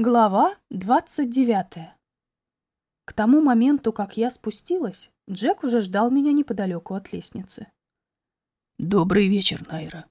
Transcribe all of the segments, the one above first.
Глава двадцать девятая. К тому моменту, как я спустилась, Джек уже ждал меня неподалеку от лестницы. «Добрый вечер, Найра».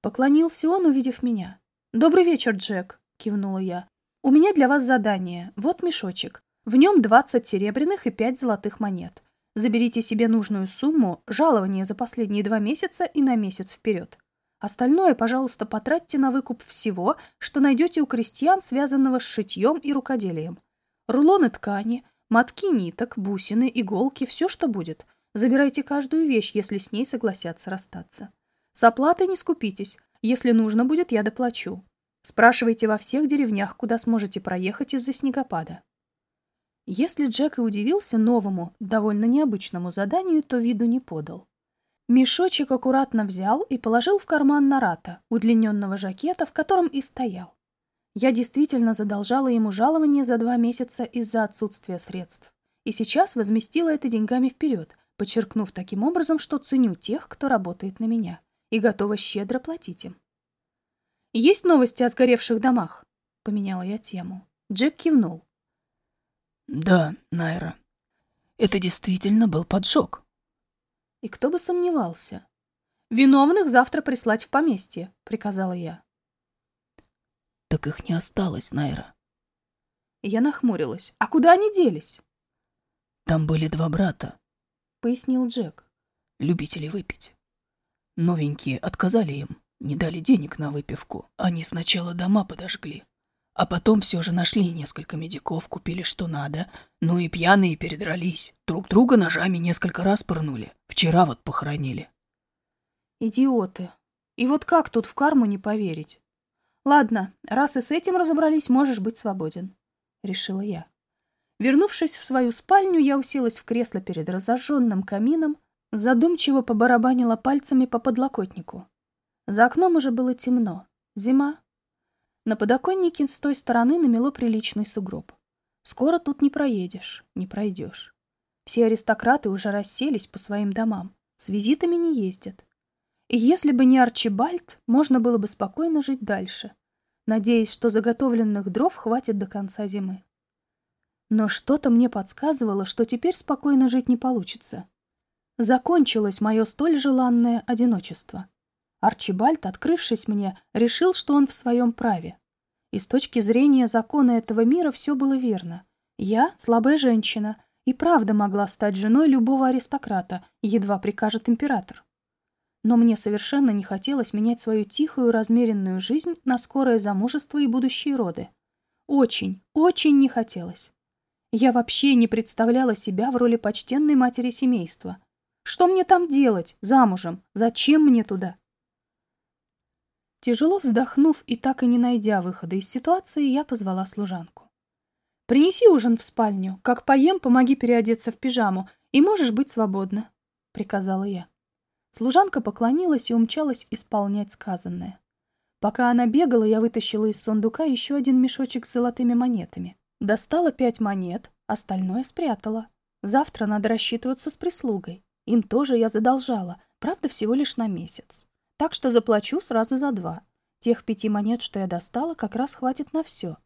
Поклонился он, увидев меня. «Добрый вечер, Джек», — кивнула я. «У меня для вас задание. Вот мешочек. В нем двадцать серебряных и пять золотых монет. Заберите себе нужную сумму, жалование за последние два месяца и на месяц вперед. Остальное, пожалуйста, потратьте на выкуп всего, что найдете у крестьян, связанного с шитьем и рукоделием. Рулоны ткани, мотки ниток, бусины, иголки, все, что будет. Забирайте каждую вещь, если с ней согласятся расстаться. С оплатой не скупитесь. Если нужно будет, я доплачу. Спрашивайте во всех деревнях, куда сможете проехать из-за снегопада. Если Джек и удивился новому, довольно необычному заданию, то виду не подал. Мешочек аккуратно взял и положил в карман Нарата, удлиненного жакета, в котором и стоял. Я действительно задолжала ему жалование за два месяца из-за отсутствия средств. И сейчас возместила это деньгами вперед, подчеркнув таким образом, что ценю тех, кто работает на меня, и готова щедро платить им. «Есть новости о сгоревших домах?» — поменяла я тему. Джек кивнул. «Да, Найра, это действительно был поджог. И кто бы сомневался. «Виновных завтра прислать в поместье», — приказала я. «Так их не осталось, Найра». Я нахмурилась. «А куда они делись?» «Там были два брата», — пояснил Джек. «Любители выпить. Новенькие отказали им, не дали денег на выпивку. Они сначала дома подожгли, а потом все же нашли несколько медиков, купили что надо. Ну и пьяные передрались. Друг друга ножами несколько раз пырнули. Вчера вот похоронили. Идиоты. И вот как тут в карму не поверить? Ладно, раз и с этим разобрались, можешь быть свободен. Решила я. Вернувшись в свою спальню, я уселась в кресло перед разожженным камином, задумчиво побарабанила пальцами по подлокотнику. За окном уже было темно. Зима, на подоконнике с той стороны намело приличный сугроб. Скоро тут не проедешь, не пройдешь. Все аристократы уже расселись по своим домам, с визитами не ездят. И если бы не Арчибальд, можно было бы спокойно жить дальше, надеясь, что заготовленных дров хватит до конца зимы. Но что-то мне подсказывало, что теперь спокойно жить не получится. Закончилось мое столь желанное одиночество. Арчибальд, открывшись мне, решил, что он в своем праве. И с точки зрения закона этого мира все было верно. Я, слабая женщина, и правда могла стать женой любого аристократа, едва прикажет император. Но мне совершенно не хотелось менять свою тихую, размеренную жизнь на скорое замужество и будущие роды. Очень, очень не хотелось. Я вообще не представляла себя в роли почтенной матери семейства. Что мне там делать, замужем? Зачем мне туда? Тяжело вздохнув и так и не найдя выхода из ситуации, я позвала служанку. «Принеси ужин в спальню. Как поем, помоги переодеться в пижаму, и можешь быть свободна», — приказала я. Служанка поклонилась и умчалась исполнять сказанное. Пока она бегала, я вытащила из сундука еще один мешочек с золотыми монетами. Достала пять монет, остальное спрятала. Завтра надо рассчитываться с прислугой. Им тоже я задолжала, правда, всего лишь на месяц. Так что заплачу сразу за два. Тех пяти монет, что я достала, как раз хватит на все.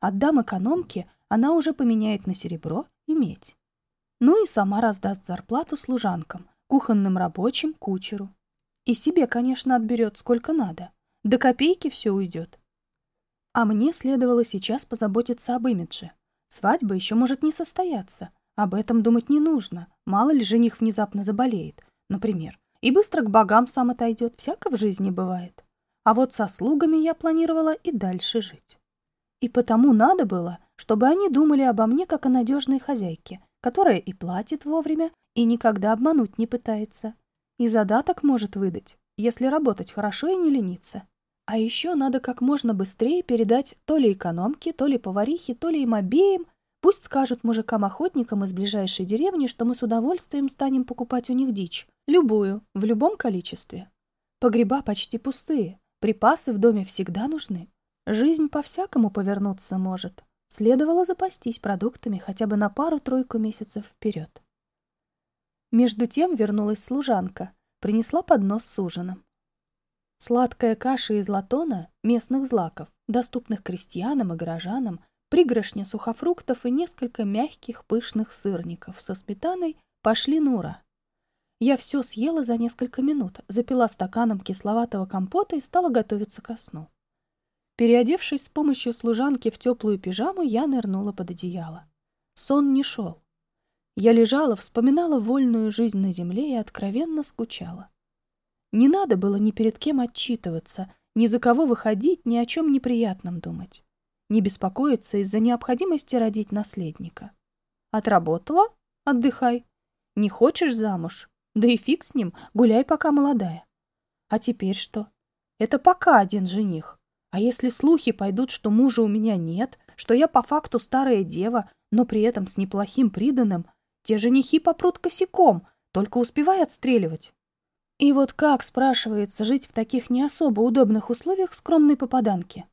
Отдам экономке, она уже поменяет на серебро и медь. Ну и сама раздаст зарплату служанкам, кухонным рабочим, кучеру. И себе, конечно, отберет сколько надо. До копейки все уйдет. А мне следовало сейчас позаботиться об имидже. Свадьба еще может не состояться. Об этом думать не нужно. Мало ли жених внезапно заболеет, например и быстро к богам сам отойдет, всяко в жизни бывает. А вот со слугами я планировала и дальше жить. И потому надо было, чтобы они думали обо мне как о надежной хозяйке, которая и платит вовремя, и никогда обмануть не пытается. И задаток может выдать, если работать хорошо и не лениться. А еще надо как можно быстрее передать то ли экономке, то ли поварихе, то ли им обеим Пусть скажут мужикам-охотникам из ближайшей деревни, что мы с удовольствием станем покупать у них дичь. Любую, в любом количестве. Погреба почти пустые, припасы в доме всегда нужны. Жизнь по-всякому повернуться может. Следовало запастись продуктами хотя бы на пару-тройку месяцев вперед. Между тем вернулась служанка, принесла поднос с ужином. Сладкая каша из латона, местных злаков, доступных крестьянам и горожанам, пригоршня сухофруктов и несколько мягких пышных сырников со сметаной пошли на ура. Я все съела за несколько минут, запила стаканом кисловатого компота и стала готовиться ко сну. Переодевшись с помощью служанки в теплую пижаму, я нырнула под одеяло. Сон не шел. Я лежала, вспоминала вольную жизнь на земле и откровенно скучала. Не надо было ни перед кем отчитываться, ни за кого выходить, ни о чем неприятном думать. Не беспокоиться из-за необходимости родить наследника. Отработала? Отдыхай. Не хочешь замуж? Да и фиг с ним, гуляй пока молодая. А теперь что? Это пока один жених. А если слухи пойдут, что мужа у меня нет, что я по факту старая дева, но при этом с неплохим приданым, те женихи попрут косяком, только успевай отстреливать. И вот как, спрашивается, жить в таких не особо удобных условиях скромной попаданки?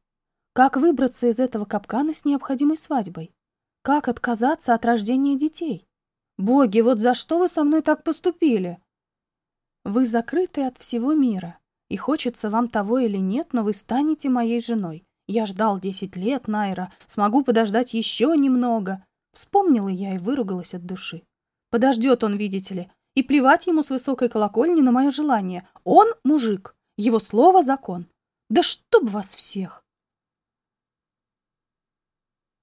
Как выбраться из этого капкана с необходимой свадьбой? Как отказаться от рождения детей? Боги, вот за что вы со мной так поступили? Вы закрыты от всего мира, и хочется вам того или нет, но вы станете моей женой. Я ждал десять лет, Найра, смогу подождать еще немного. Вспомнила я и выругалась от души. Подождет он, видите ли, и плевать ему с высокой колокольни на мое желание. Он мужик. Его слово — закон. Да чтоб вас всех!